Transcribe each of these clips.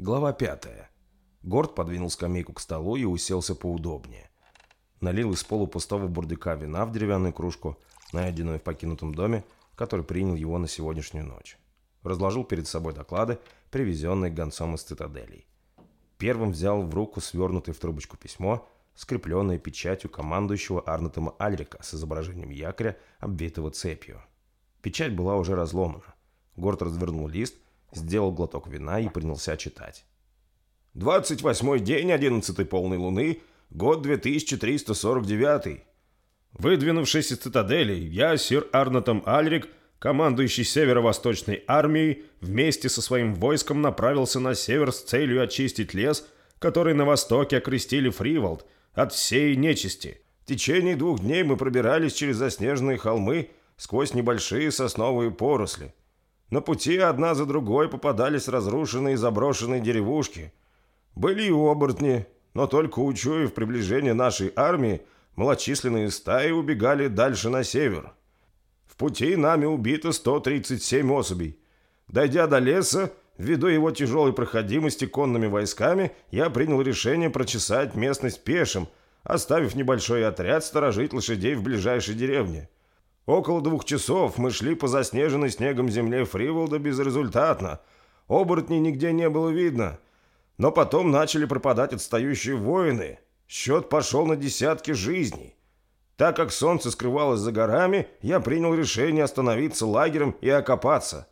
Глава пятая. Горд подвинул скамейку к столу и уселся поудобнее. Налил из полупустого бурдюка вина в деревянную кружку, найденную в покинутом доме, который принял его на сегодняшнюю ночь. Разложил перед собой доклады, привезенные гонцом из цитаделей. Первым взял в руку свернутое в трубочку письмо, скрепленное печатью командующего Арнотема Альрика с изображением якоря, обвитого цепью. Печать была уже разломана. Горд развернул лист – сделал глоток вина и принялся читать. «Двадцать восьмой день одиннадцатой полной луны, год 2349. Выдвинувшись из цитадели, я, сир Арнотом Альрик, командующий северо-восточной армией, вместе со своим войском направился на север с целью очистить лес, который на востоке окрестили Фриволд, от всей нечисти. В течение двух дней мы пробирались через заснеженные холмы сквозь небольшие сосновые поросли. На пути одна за другой попадались разрушенные и заброшенные деревушки. Были и оборотни, но только учуяв приближение нашей армии, малочисленные стаи убегали дальше на север. В пути нами убито 137 особей. Дойдя до леса, ввиду его тяжелой проходимости конными войсками, я принял решение прочесать местность пешим, оставив небольшой отряд сторожить лошадей в ближайшей деревне. Около двух часов мы шли по заснеженной снегом земле Фриволда безрезультатно. Оборотней нигде не было видно. Но потом начали пропадать отстающие воины. Счет пошел на десятки жизней. Так как солнце скрывалось за горами, я принял решение остановиться лагерем и окопаться.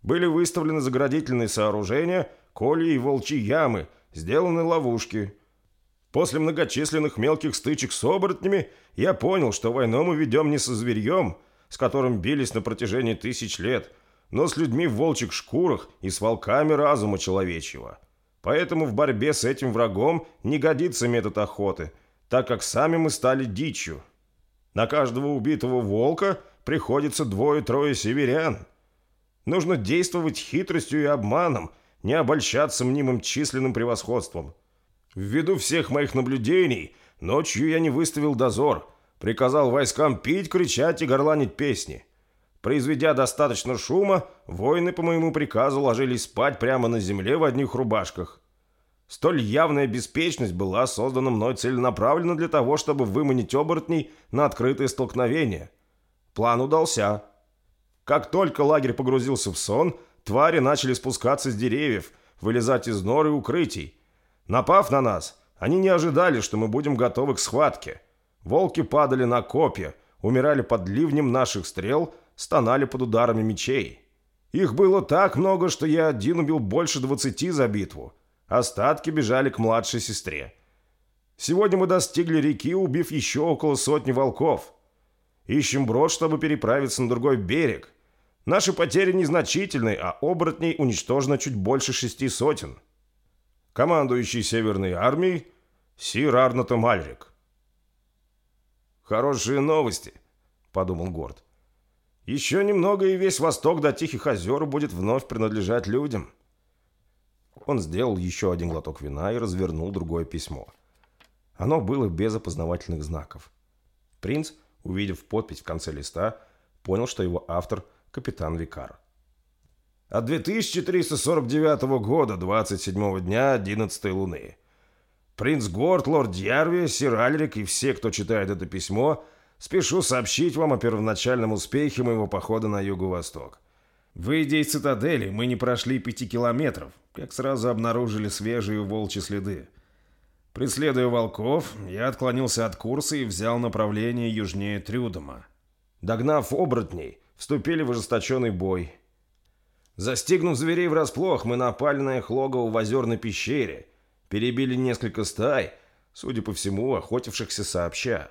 Были выставлены заградительные сооружения, коли и волчьи ямы, сделаны ловушки – После многочисленных мелких стычек с оборотнями я понял, что войну мы ведем не со зверьем, с которым бились на протяжении тысяч лет, но с людьми в волчьих шкурах и с волками разума человечьего. Поэтому в борьбе с этим врагом не годится метод охоты, так как сами мы стали дичью. На каждого убитого волка приходится двое-трое северян. Нужно действовать хитростью и обманом, не обольщаться мнимым численным превосходством. Ввиду всех моих наблюдений, ночью я не выставил дозор, приказал войскам пить, кричать и горланить песни. Произведя достаточно шума, воины по моему приказу ложились спать прямо на земле в одних рубашках. Столь явная беспечность была создана мной целенаправленно для того, чтобы выманить оборотней на открытое столкновение. План удался. Как только лагерь погрузился в сон, твари начали спускаться с деревьев, вылезать из нор и укрытий. Напав на нас, они не ожидали, что мы будем готовы к схватке. Волки падали на копья, умирали под ливнем наших стрел, стонали под ударами мечей. Их было так много, что я один убил больше двадцати за битву. Остатки бежали к младшей сестре. Сегодня мы достигли реки, убив еще около сотни волков. Ищем брод, чтобы переправиться на другой берег. Наши потери незначительны, а оборотней уничтожено чуть больше шести сотен командующий Северной армией Сир Арнотом Мальрик. «Хорошие новости», — подумал Горд. «Еще немного, и весь восток до Тихих озер будет вновь принадлежать людям». Он сделал еще один глоток вина и развернул другое письмо. Оно было без опознавательных знаков. Принц, увидев подпись в конце листа, понял, что его автор – капитан Викар от 2349 года, 27 дня 11 луны. Принц Горд, лорд Дьярви, сир Альрик и все, кто читает это письмо, спешу сообщить вам о первоначальном успехе моего похода на юго-восток. Выйдя из цитадели, мы не прошли пяти километров, как сразу обнаружили свежие волчьи следы. Преследуя волков, я отклонился от курса и взял направление южнее Трюдома. Догнав оборотней, вступили в ожесточенный бой – Застигнув зверей врасплох, мы напали на их логово в озерной пещере, перебили несколько стай, судя по всему, охотившихся сообща.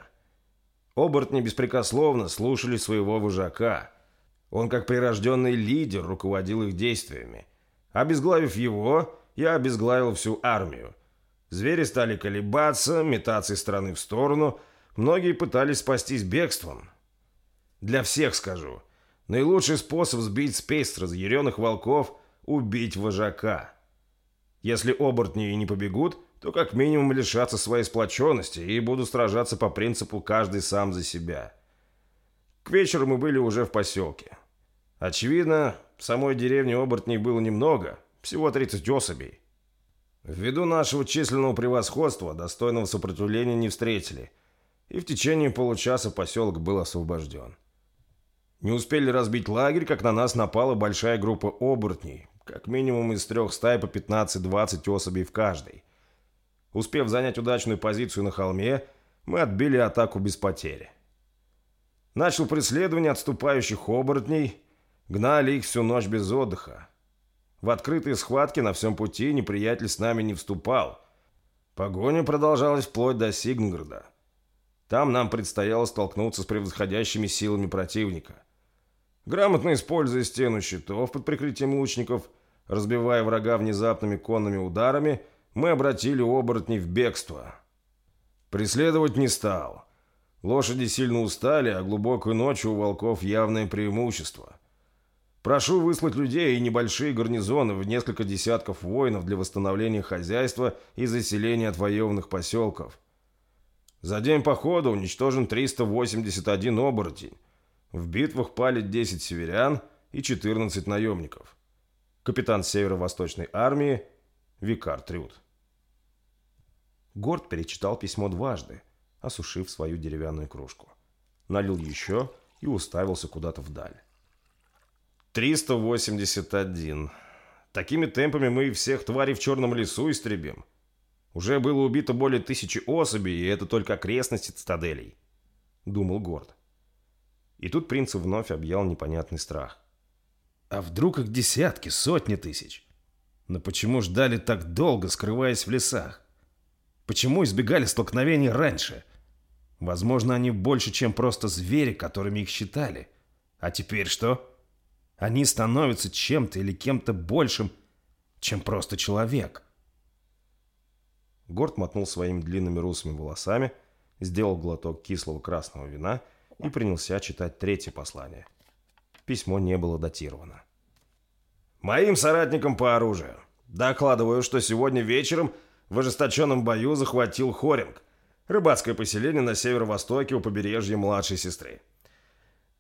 Оборотни беспрекословно слушали своего вожака. Он, как прирожденный лидер, руководил их действиями. Обезглавив его, я обезглавил всю армию. Звери стали колебаться, метаться из стороны в сторону. Многие пытались спастись бегством. Для всех скажу – Наилучший способ сбить спесь с разъяренных волков – убить вожака. Если оборотни и не побегут, то как минимум лишатся своей сплоченности и будут сражаться по принципу «каждый сам за себя». К вечеру мы были уже в поселке. Очевидно, в самой деревне оборотней было немного, всего 30 особей. Ввиду нашего численного превосходства достойного сопротивления не встретили, и в течение получаса поселок был освобожден. Не успели разбить лагерь, как на нас напала большая группа оборотней, как минимум из трех стай по 15-20 особей в каждой. Успев занять удачную позицию на холме, мы отбили атаку без потери. Начал преследование отступающих оборотней, гнали их всю ночь без отдыха. В открытые схватки на всем пути неприятель с нами не вступал. Погоня продолжалась вплоть до Сигнграда. Там нам предстояло столкнуться с превосходящими силами противника. Грамотно используя стену щитов под прикрытием лучников, разбивая врага внезапными конными ударами, мы обратили оборотней в бегство. Преследовать не стал. Лошади сильно устали, а глубокой ночью у волков явное преимущество. Прошу выслать людей и небольшие гарнизоны в несколько десятков воинов для восстановления хозяйства и заселения отвоеванных поселков. За день похода уничтожен 381 оборотень. В битвах пали 10 северян и 14 наемников. Капитан Северо-Восточной армии Викар Трюд. Горд перечитал письмо дважды, осушив свою деревянную кружку. Налил еще и уставился куда-то вдаль. 381. Такими темпами мы всех тварей в черном лесу истребим. Уже было убито более тысячи особей, и это только окрестности цитаделей. Думал Горд. И тут принца вновь объял непонятный страх. А вдруг их десятки, сотни тысяч? Но почему ждали так долго, скрываясь в лесах? Почему избегали столкновений раньше? Возможно, они больше, чем просто звери, которыми их считали. А теперь что? Они становятся чем-то или кем-то большим, чем просто человек. Горд мотнул своими длинными русыми волосами, сделал глоток кислого красного вина и принялся читать третье послание. Письмо не было датировано. «Моим соратникам по оружию. Докладываю, что сегодня вечером в ожесточенном бою захватил Хоринг, рыбацкое поселение на северо-востоке у побережья младшей сестры.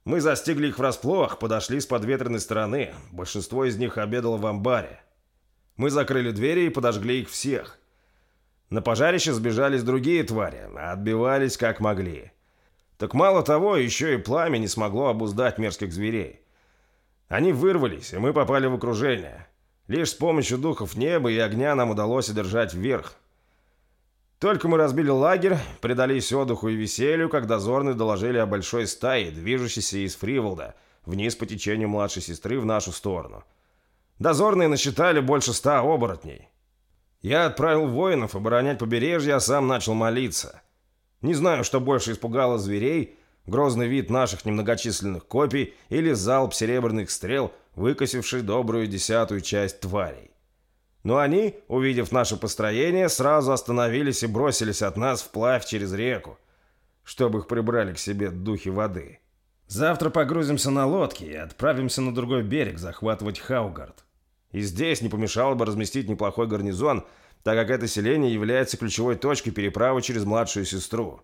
Мы застигли их врасплох, подошли с подветренной стороны. Большинство из них обедало в амбаре. Мы закрыли двери и подожгли их всех. На пожарище сбежались другие твари, а отбивались как могли. Так мало того, еще и пламя не смогло обуздать мерзких зверей. Они вырвались, и мы попали в окружение. Лишь с помощью духов неба и огня нам удалось одержать вверх. Только мы разбили лагерь, предались отдыху и веселью, как дозорные доложили о большой стае, движущейся из Фриволда, вниз по течению младшей сестры в нашу сторону. Дозорные насчитали больше ста оборотней. Я отправил воинов оборонять побережье, а сам начал молиться. Не знаю, что больше испугало зверей, грозный вид наших немногочисленных копий или залп серебряных стрел, выкосивший добрую десятую часть тварей. Но они, увидев наше построение, сразу остановились и бросились от нас вплавь через реку, чтобы их прибрали к себе духи воды. Завтра погрузимся на лодки и отправимся на другой берег захватывать Хаугард. И здесь не помешало бы разместить неплохой гарнизон, так как это селение является ключевой точкой переправы через младшую сестру.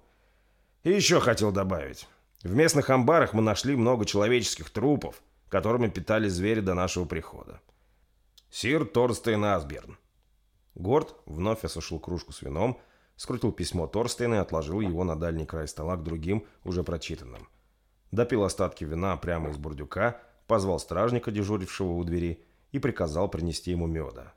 И еще хотел добавить. В местных амбарах мы нашли много человеческих трупов, которыми питались звери до нашего прихода. Сир Торстейн Асберн. Горд вновь осушил кружку с вином, скрутил письмо Торстейна и отложил его на дальний край стола к другим, уже прочитанным. Допил остатки вина прямо из бурдюка, позвал стражника, дежурившего у двери, и приказал принести ему меда.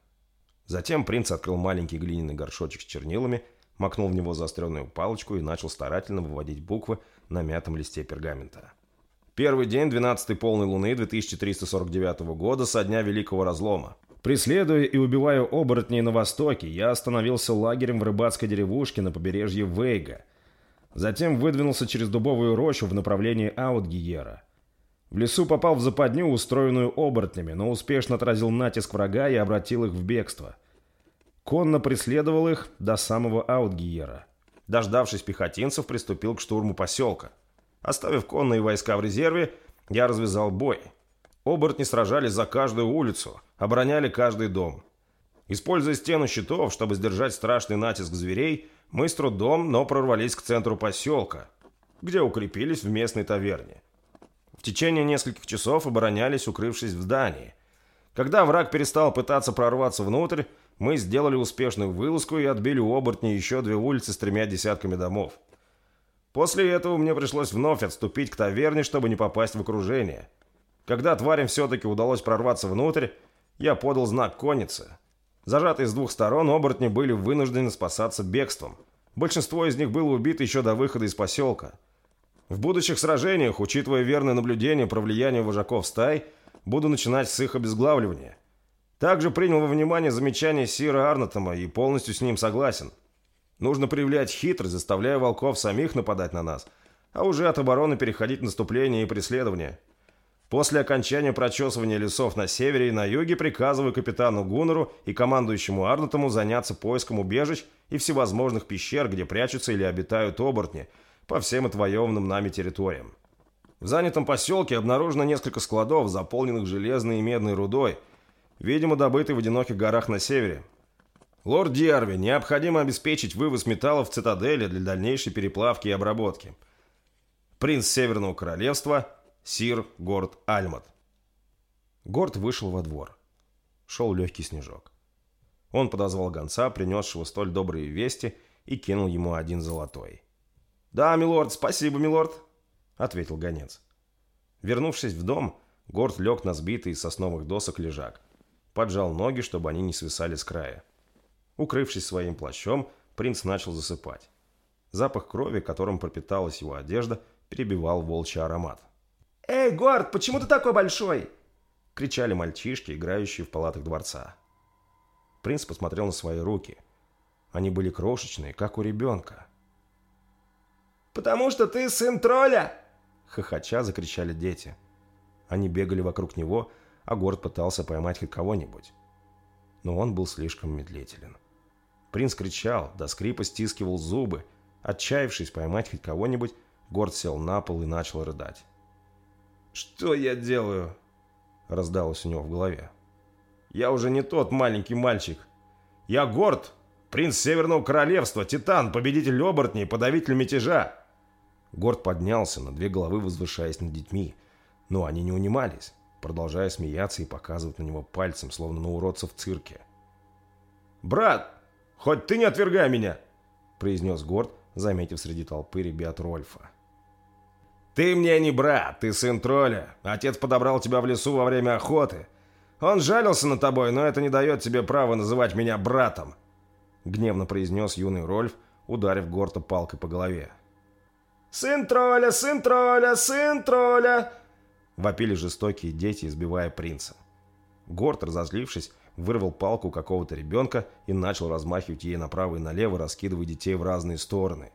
Затем принц открыл маленький глиняный горшочек с чернилами, макнул в него заостренную палочку и начал старательно выводить буквы на мятом листе пергамента. Первый день 12-й полной луны 2349 года со дня Великого Разлома. Преследуя и убивая оборотней на востоке, я остановился лагерем в рыбацкой деревушке на побережье Вейга. Затем выдвинулся через дубовую рощу в направлении Аутгиера. В лесу попал в западню, устроенную оборотнями, но успешно отразил натиск врага и обратил их в бегство. Конно преследовал их до самого Аутгиера. Дождавшись пехотинцев, приступил к штурму поселка. Оставив конные войска в резерве, я развязал бой. Оборотни сражались за каждую улицу, обороняли каждый дом. Используя стену щитов, чтобы сдержать страшный натиск зверей, мы с трудом, но прорвались к центру поселка, где укрепились в местной таверне. В течение нескольких часов оборонялись, укрывшись в здании. Когда враг перестал пытаться прорваться внутрь, мы сделали успешную вылазку и отбили у оборотни еще две улицы с тремя десятками домов. После этого мне пришлось вновь отступить к таверне, чтобы не попасть в окружение. Когда тварям все-таки удалось прорваться внутрь, я подал знак конницы. Зажатые с двух сторон, оборотни были вынуждены спасаться бегством. Большинство из них было убито еще до выхода из поселка. В будущих сражениях, учитывая верное наблюдение про влияние вожаков стай, буду начинать с их обезглавливания. Также принял во внимание замечание Сира Арнатома и полностью с ним согласен. Нужно проявлять хитрость, заставляя волков самих нападать на нас, а уже от обороны переходить в наступление и преследование. После окончания прочесывания лесов на севере и на юге приказываю капитану Гуннеру и командующему Арнатому заняться поиском убежищ и всевозможных пещер, где прячутся или обитают оборотни, по всем отвоеванным нами территориям. В занятом поселке обнаружено несколько складов, заполненных железной и медной рудой, видимо, добытой в одиноких горах на севере. Лорд Диарви, необходимо обеспечить вывоз металлов в цитадели для дальнейшей переплавки и обработки. Принц Северного Королевства – Сир Горд Альмат. Горд вышел во двор. Шел легкий снежок. Он подозвал гонца, принесшего столь добрые вести, и кинул ему один золотой. «Да, милорд, спасибо, милорд», — ответил гонец. Вернувшись в дом, Горд лег на сбитый из сосновых досок лежак. Поджал ноги, чтобы они не свисали с края. Укрывшись своим плащом, принц начал засыпать. Запах крови, которым пропиталась его одежда, перебивал волчий аромат. «Эй, Горд, почему ты такой большой?» — кричали мальчишки, играющие в палатах дворца. Принц посмотрел на свои руки. Они были крошечные, как у ребенка. «Потому что ты сын тролля!» — хохоча закричали дети. Они бегали вокруг него, а Горд пытался поймать хоть кого-нибудь. Но он был слишком медлителен. Принц кричал, до скрипа стискивал зубы. Отчаявшись поймать хоть кого-нибудь, Горд сел на пол и начал рыдать. «Что я делаю?» – раздалось у него в голове. «Я уже не тот маленький мальчик. Я Горд, принц Северного Королевства, Титан, победитель оборотней, подавитель мятежа!» Горд поднялся, на две головы возвышаясь над детьми. Но они не унимались, продолжая смеяться и показывать на него пальцем, словно на уродца в цирке. «Брат, хоть ты не отвергай меня!» – произнес Горд, заметив среди толпы ребят Рольфа. «Ты мне не брат, ты сын тролля. Отец подобрал тебя в лесу во время охоты. Он жалился на тобой, но это не дает тебе права называть меня братом», — гневно произнес юный Рольф, ударив Горта палкой по голове. «Сын тролля, сын тролля, сын тролля!» — вопили жестокие дети, избивая принца. Горд, разозлившись, вырвал палку какого-то ребенка и начал размахивать ей направо и налево, раскидывая детей в разные стороны.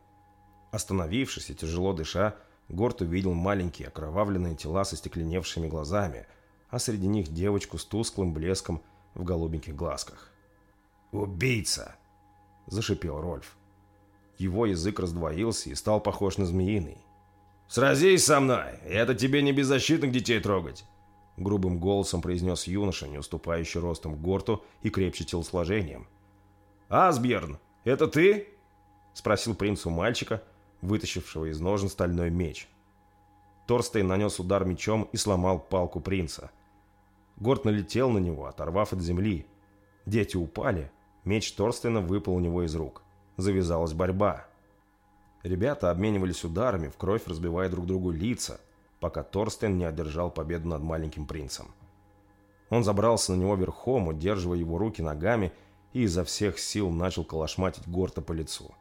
Остановившись и тяжело дыша, Горд увидел маленькие окровавленные тела со стекленевшими глазами, а среди них девочку с тусклым блеском в голубеньких глазках. «Убийца!» – зашипел Рольф. Его язык раздвоился и стал похож на змеиный. «Сразись со мной! Это тебе не беззащитных детей трогать!» Грубым голосом произнес юноша, не уступающий ростом Горту и крепче телосложением. «Асбьерн, это ты?» – спросил принц у мальчика – вытащившего из ножен стальной меч. Торстейн нанес удар мечом и сломал палку принца. Горд налетел на него, оторвав от земли. Дети упали, меч Торстейна выпал у него из рук. Завязалась борьба. Ребята обменивались ударами, в кровь разбивая друг другу лица, пока Торстейн не одержал победу над маленьким принцем. Он забрался на него верхом, удерживая его руки ногами, и изо всех сил начал колошматить Горта по лицу.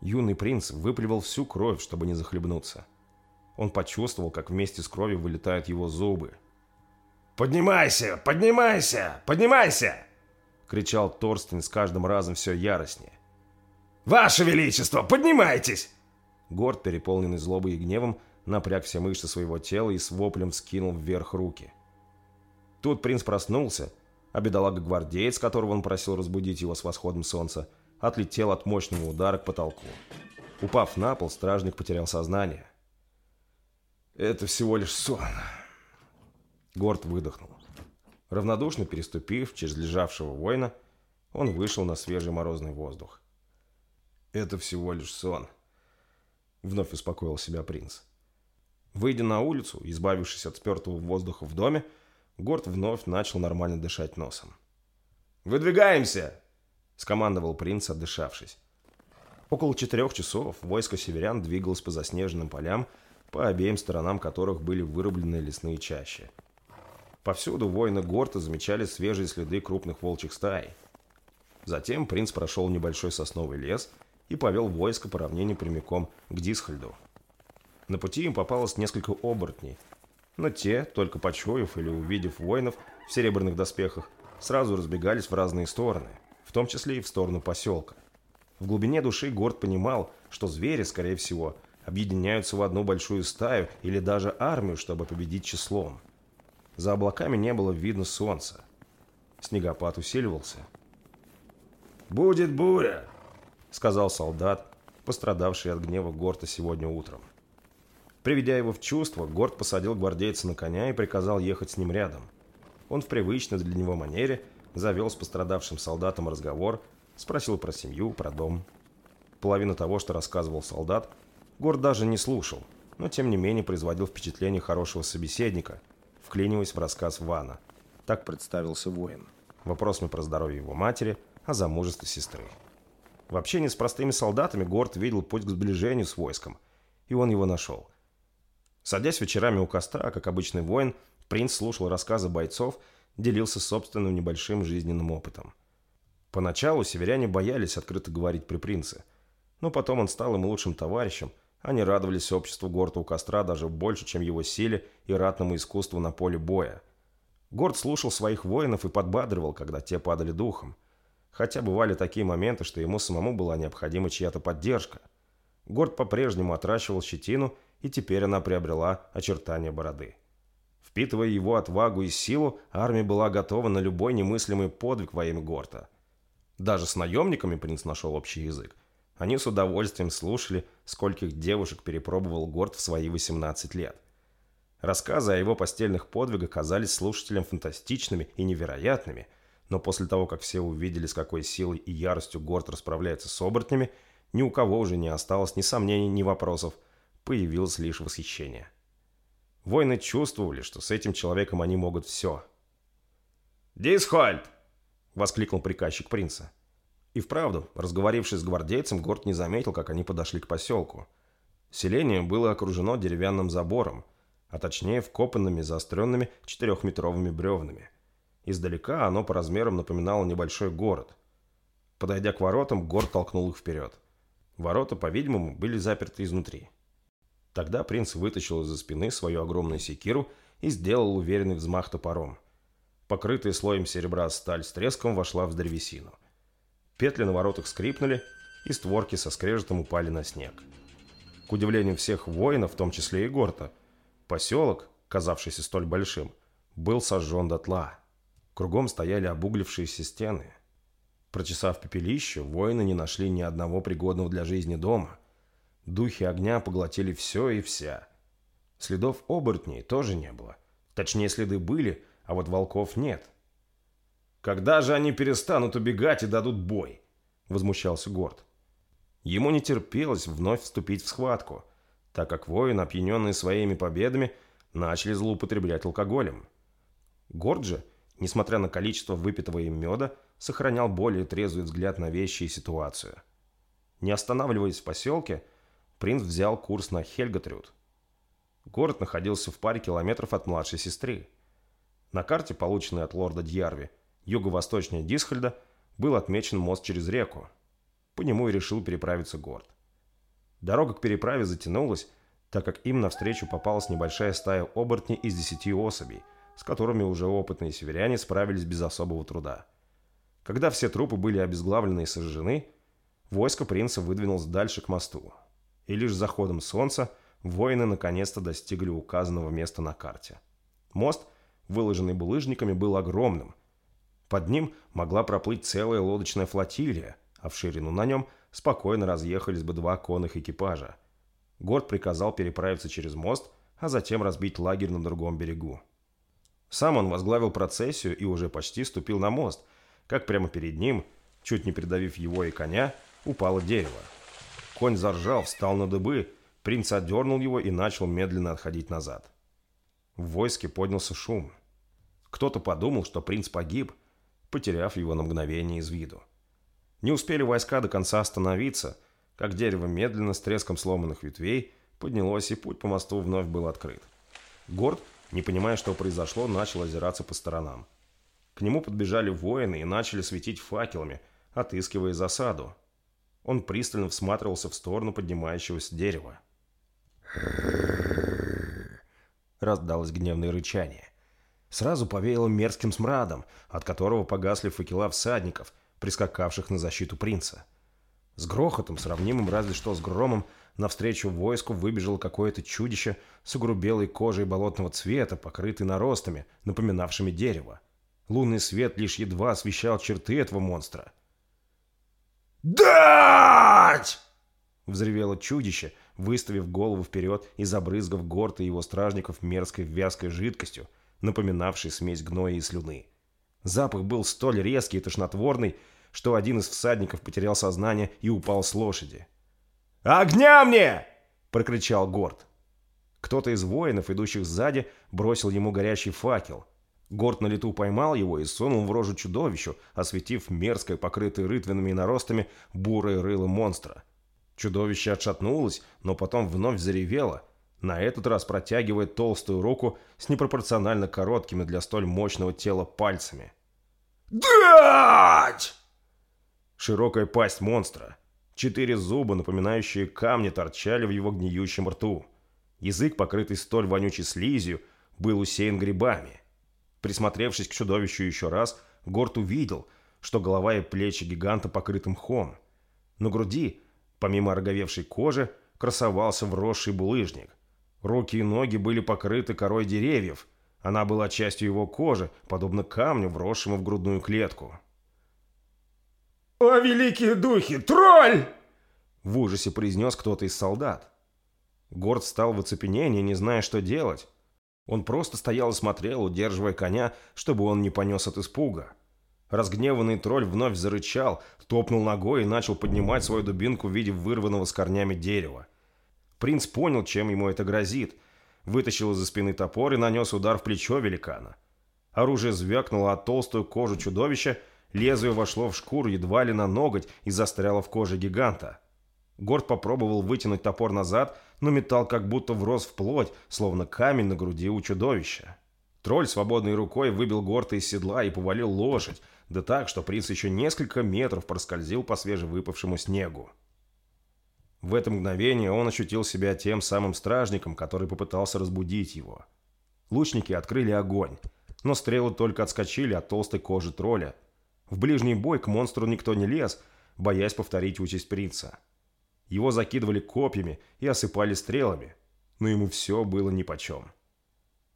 Юный принц выплевал всю кровь, чтобы не захлебнуться. Он почувствовал, как вместе с кровью вылетают его зубы. «Поднимайся! Поднимайся! Поднимайся!» кричал Торстен с каждым разом все яростнее. «Ваше Величество, поднимайтесь!» Горд, переполненный злобой и гневом, напряг все мышцы своего тела и с воплем скинул вверх руки. Тут принц проснулся, а бедолага-гвардеец, которого он просил разбудить его с восходом солнца, отлетел от мощного удара к потолку. Упав на пол, стражник потерял сознание. «Это всего лишь сон». Горд выдохнул. Равнодушно переступив через лежавшего воина, он вышел на свежий морозный воздух. «Это всего лишь сон», — вновь успокоил себя принц. Выйдя на улицу, избавившись от спертого воздуха в доме, Горд вновь начал нормально дышать носом. «Выдвигаемся!» скомандовал принц, отдышавшись. Около четырех часов войско северян двигалось по заснеженным полям, по обеим сторонам которых были вырублены лесные чащи. Повсюду воины Горта замечали свежие следы крупных волчьих стаи. Затем принц прошел небольшой сосновый лес и повел войско по равнине прямиком к Дисхальду. На пути им попалось несколько оборотней, но те, только почуяв или увидев воинов в серебряных доспехах, сразу разбегались в разные стороны, в том числе и в сторону поселка. В глубине души Горд понимал, что звери, скорее всего, объединяются в одну большую стаю или даже армию, чтобы победить числом. За облаками не было видно солнца. Снегопад усиливался. «Будет буря!» — сказал солдат, пострадавший от гнева Горта сегодня утром. Приведя его в чувство, Горд посадил гвардейца на коня и приказал ехать с ним рядом. Он в привычной для него манере завел с пострадавшим солдатом разговор, спросил про семью, про дом. Половину того, что рассказывал солдат, Горд даже не слушал, но тем не менее производил впечатление хорошего собеседника, вклиниваясь в рассказ Вана. Так представился воин. Вопросами про здоровье его матери, о замужестве сестры. В общении с простыми солдатами Горд видел путь к сближению с войском, и он его нашел. Садясь вечерами у костра, как обычный воин, принц слушал рассказы бойцов, делился собственным небольшим жизненным опытом. Поначалу северяне боялись открыто говорить при принце, но потом он стал им лучшим товарищем, они радовались обществу Горта у костра даже больше, чем его силе и ратному искусству на поле боя. Горд слушал своих воинов и подбадривал, когда те падали духом. Хотя бывали такие моменты, что ему самому была необходима чья-то поддержка. Горд по-прежнему отращивал щетину и теперь она приобрела очертания бороды. Впитывая его отвагу и силу, армия была готова на любой немыслимый подвиг во имя Горта. Даже с наемниками принц нашел общий язык. Они с удовольствием слушали, скольких девушек перепробовал Горд в свои 18 лет. Рассказы о его постельных подвигах казались слушателям фантастичными и невероятными, но после того, как все увидели, с какой силой и яростью Горд расправляется с оборотнями, ни у кого уже не осталось ни сомнений, ни вопросов – появилось лишь восхищение. Воины чувствовали, что с этим человеком они могут все. «Дисхольд!» — воскликнул приказчик принца. И вправду, разговорившись с гвардейцем, Горд не заметил, как они подошли к поселку. Селение было окружено деревянным забором, а точнее вкопанными заостренными четырехметровыми бревнами. Издалека оно по размерам напоминало небольшой город. Подойдя к воротам, Горд толкнул их вперед. Ворота, по-видимому, были заперты изнутри. Тогда принц вытащил из-за спины свою огромную секиру и сделал уверенный взмах топором. Покрытая слоем серебра сталь с треском вошла в древесину. Петли на воротах скрипнули, и створки со скрежетом упали на снег. К удивлению всех воинов, в том числе и Горта, поселок, казавшийся столь большим, был сожжен дотла. Кругом стояли обуглившиеся стены. Прочесав пепелище, воины не нашли ни одного пригодного для жизни дома – Духи огня поглотили все и вся. Следов оборотней тоже не было. Точнее, следы были, а вот волков нет. «Когда же они перестанут убегать и дадут бой?» – возмущался Горд. Ему не терпелось вновь вступить в схватку, так как воины, опьяненные своими победами, начали злоупотреблять алкоголем. Горд же, несмотря на количество выпитого им меда, сохранял более трезвый взгляд на вещи и ситуацию. Не останавливаясь в поселке, принц взял курс на Хельгатрюд. Город находился в паре километров от младшей сестры. На карте, полученной от лорда Дьярви, юго-восточнее Дисхальда, был отмечен мост через реку. По нему и решил переправиться Горд. Дорога к переправе затянулась, так как им навстречу попалась небольшая стая оборотней из десяти особей, с которыми уже опытные северяне справились без особого труда. Когда все трупы были обезглавлены и сожжены, войско принца выдвинулось дальше к мосту и лишь с заходом солнца воины наконец-то достигли указанного места на карте. Мост, выложенный булыжниками, был огромным. Под ним могла проплыть целая лодочная флотилия, а в ширину на нем спокойно разъехались бы два конных экипажа. Горд приказал переправиться через мост, а затем разбить лагерь на другом берегу. Сам он возглавил процессию и уже почти ступил на мост, как прямо перед ним, чуть не придавив его и коня, упало дерево. Конь заржал, встал на дыбы, принц отдернул его и начал медленно отходить назад. В войске поднялся шум. Кто-то подумал, что принц погиб, потеряв его на мгновение из виду. Не успели войска до конца остановиться, как дерево медленно с треском сломанных ветвей поднялось, и путь по мосту вновь был открыт. Горд, не понимая, что произошло, начал озираться по сторонам. К нему подбежали воины и начали светить факелами, отыскивая засаду. Он пристально всматривался в сторону поднимающегося дерева. Раздалось гневное рычание. Сразу повеяло мерзким смрадом, от которого погасли факела всадников, прискакавших на защиту принца. С грохотом, сравнимым разве что с громом, навстречу войску выбежало какое-то чудище с угрубелой кожей болотного цвета, покрытой наростами, напоминавшими дерево. Лунный свет лишь едва освещал черты этого монстра. «Дать!» — взревело чудище, выставив голову вперед и забрызгав горты его стражников мерзкой вязкой жидкостью, напоминавшей смесь гноя и слюны. Запах был столь резкий и тошнотворный, что один из всадников потерял сознание и упал с лошади. «Огня мне!» — прокричал Горд. Кто-то из воинов, идущих сзади, бросил ему горящий факел. Горд на лету поймал его и сунул в рожу чудовищу, осветив мерзкое, покрытое рытвенными наростами, бурое рыло монстра. Чудовище отшатнулось, но потом вновь заревело, на этот раз протягивая толстую руку с непропорционально короткими для столь мощного тела пальцами. «Дать!» Широкая пасть монстра. Четыре зуба, напоминающие камни, торчали в его гниющем рту. Язык, покрытый столь вонючей слизью, был усеян грибами. Присмотревшись к чудовищу еще раз, Горд увидел, что голова и плечи гиганта покрыты мхом. На груди, помимо роговевшей кожи, красовался вросший булыжник. Руки и ноги были покрыты корой деревьев. Она была частью его кожи, подобно камню, вросшему в грудную клетку. «О, великие духи! Тролль!» В ужасе произнес кто-то из солдат. Горд встал в оцепенении, не зная, что делать. Он просто стоял и смотрел, удерживая коня, чтобы он не понес от испуга. Разгневанный тролль вновь зарычал, топнул ногой и начал поднимать свою дубинку в виде вырванного с корнями дерева. Принц понял, чем ему это грозит. Вытащил из-за спины топор и нанес удар в плечо великана. Оружие звякнуло от толстую кожу чудовища, Лезвие вошло в шкуру едва ли на ноготь и застряло в коже гиганта. Горд попробовал вытянуть топор назад, но металл как будто врос в плоть, словно камень на груди у чудовища. Тролль свободной рукой выбил Горта из седла и повалил лошадь, да так, что принц еще несколько метров проскользил по свежевыпавшему снегу. В это мгновение он ощутил себя тем самым стражником, который попытался разбудить его. Лучники открыли огонь, но стрелы только отскочили от толстой кожи тролля, в ближний бой к монстру никто не лез, боясь повторить участь принца. Его закидывали копьями и осыпали стрелами, но ему все было нипочем.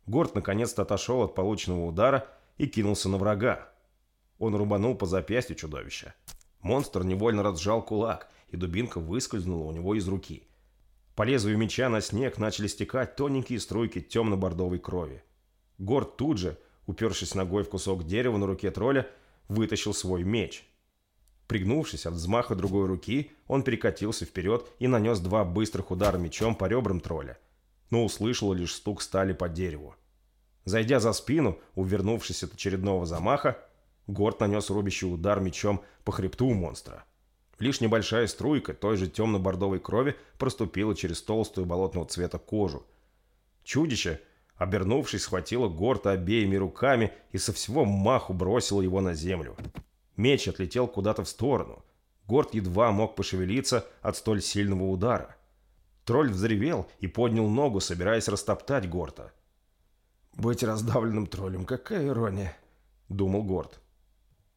Горд наконец-то отошел от полученного удара и кинулся на врага. Он рубанул по запястью чудовища. Монстр невольно разжал кулак, и дубинка выскользнула у него из руки. По лезвию меча на снег начали стекать тоненькие струйки темно-бордовой крови. Горд тут же, упершись ногой в кусок дерева на руке тролля, вытащил свой меч. Пригнувшись от взмаха другой руки, он перекатился вперед и нанес два быстрых удара мечом по ребрам тролля, но услышал лишь стук стали по дереву. Зайдя за спину, увернувшись от очередного замаха, Горд нанес рубящий удар мечом по хребту монстра. Лишь небольшая струйка той же темно-бордовой крови проступила через толстую болотного цвета кожу. Чудище, Обернувшись, схватила Горта обеими руками и со всего маху бросила его на землю. Меч отлетел куда-то в сторону. Горд едва мог пошевелиться от столь сильного удара. Тролль взревел и поднял ногу, собираясь растоптать Горта. «Быть раздавленным троллем, какая ирония!» — думал Горд.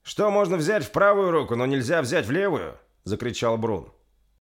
«Что можно взять в правую руку, но нельзя взять в левую?» — закричал Брун.